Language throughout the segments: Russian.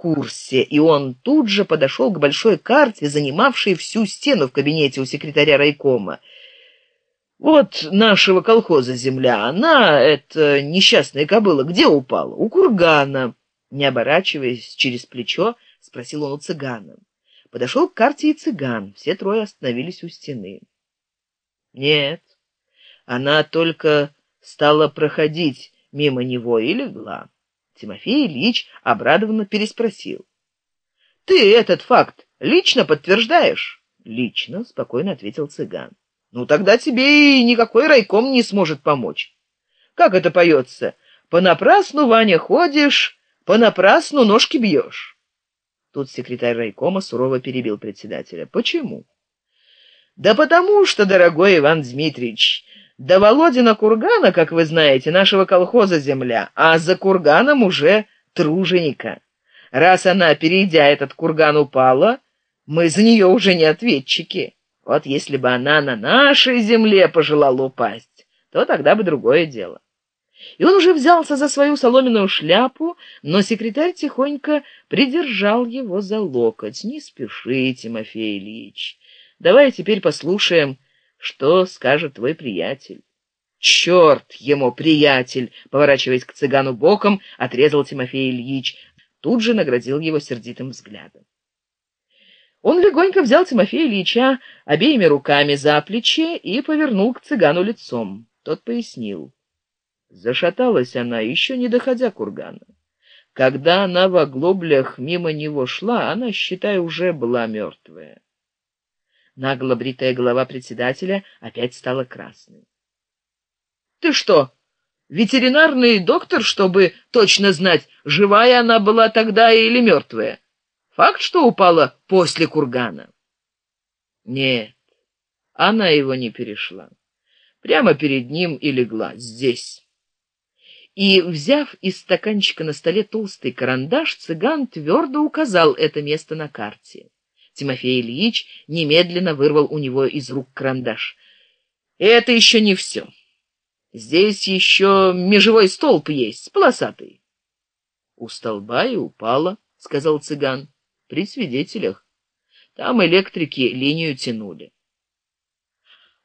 курсе, и он тут же подошел к большой карте, занимавшей всю стену в кабинете у секретаря райкома. Вот нашего колхоза земля, она, это несчастная кобыла, где упала? У кургана. Не оборачиваясь через плечо, спросил он у цыгана. Подошел к карте и цыган, все трое остановились у стены. Нет, она только стала проходить мимо него и легла. Тимофей Ильич обрадованно переспросил. «Ты этот факт лично подтверждаешь?» «Лично», — спокойно ответил цыган. «Ну, тогда тебе и никакой райком не сможет помочь. Как это поется? Понапрасну, Ваня, ходишь, понапрасну ножки бьешь». Тут секретарь райкома сурово перебил председателя. «Почему?» «Да потому что, дорогой Иван Дмитриевич, до Володина кургана, как вы знаете, нашего колхоза земля, а за курганом уже труженика. Раз она, перейдя этот курган, упала, мы за нее уже не ответчики. Вот если бы она на нашей земле пожелала упасть, то тогда бы другое дело. И он уже взялся за свою соломенную шляпу, но секретарь тихонько придержал его за локоть. «Не спеши, Тимофей Ильич. Давай теперь послушаем, что скажет твой приятель? Черт ему приятель! Поворачиваясь к цыгану боком отрезал тимофей ильич. Тут же наградил его сердитым взглядом. Он легонько взял тимофея ильича обеими руками за плечи и повернул к цыгану лицом. Тот пояснил. Зашаталась она еще не доходя кургана. Когда она в оглоблях мимо него шла она считай уже была мертвая нагло бритая голова председателя опять стала красной ты что ветеринарный доктор чтобы точно знать живая она была тогда или мертвая? Факт что упала после кургана нет она его не перешла. Прямо перед ним и легла здесь. И взяв из стаканчика на столе толстый карандаш цыган твердо указал это место на карте Тимофей Ильич немедленно вырвал у него из рук карандаш. «Это еще не все. Здесь еще межевой столб есть, полосатый». «У столба и упала», — сказал цыган, — «при свидетелях. Там электрики линию тянули».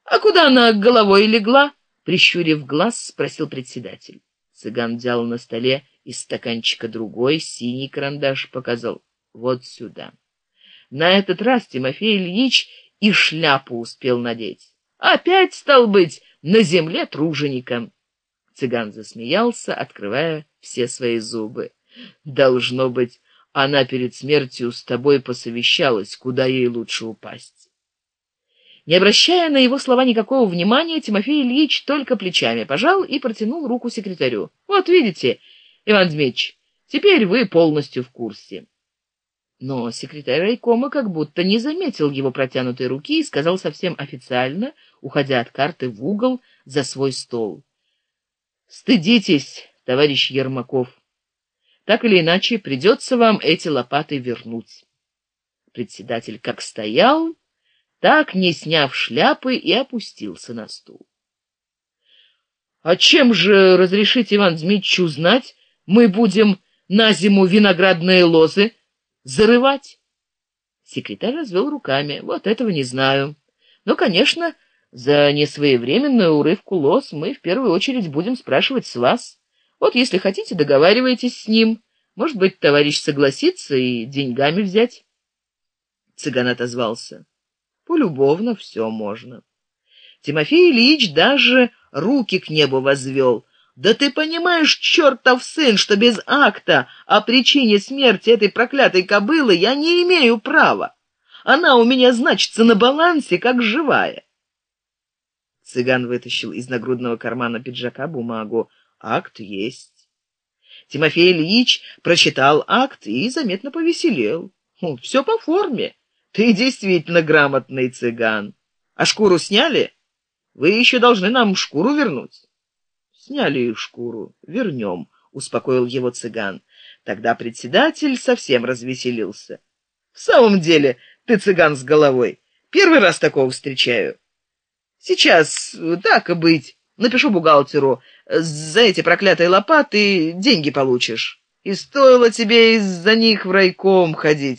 «А куда она головой легла?» — прищурив глаз, спросил председатель. Цыган взял на столе из стаканчика другой, синий карандаш, показал «вот сюда». На этот раз Тимофей Ильич и шляпу успел надеть. Опять стал быть на земле тружеником. Цыган засмеялся, открывая все свои зубы. Должно быть, она перед смертью с тобой посовещалась, куда ей лучше упасть. Не обращая на его слова никакого внимания, Тимофей Ильич только плечами пожал и протянул руку секретарю. «Вот видите, Иван Дмитриевич, теперь вы полностью в курсе» но секретарь райкома как будто не заметил его протянутой руки и сказал совсем официально уходя от карты в угол за свой стол. Стыдитесь товарищ ермаков. Так или иначе придется вам эти лопаты вернуть председатель как стоял так не сняв шляпы и опустился на стул. А чем же разрешить иван дмитрич узнать мы будем на зиму виноградные лозы зарывать. Секретарь развел руками. Вот этого не знаю. Но конечно за несвоевременную урывку лос мы в первую очередь будем спрашивать с вас. Вот если хотите договаривайтесь с ним. Может быть товарищ согласится и деньгами взять. Цыган отозвался. Полюбовно все можно. Тимофей ильич даже руки к небу возвел да ты понимаешь, чертов сын, что без акта о причине смерти этой проклятой кобылы я не имею права. Она у меня значится на балансе, как живая. Цыган вытащил из нагрудного кармана пиджака бумагу. Акт есть. Тимофей Ильич прочитал акт и заметно повеселел. Все по форме. Ты действительно грамотный цыган. А шкуру сняли? Вы еще должны нам шкуру вернуть сняли шкуру. Вернем успокоил его цыган. Тогда председатель совсем развеселился. В самом деле ты цыган с головой. Первый раз такого встречаю. Сейчас так и быть напишу бухгалтеру. За эти проклятые лопаты деньги получишь. И стоило тебе из-за них в райком ходить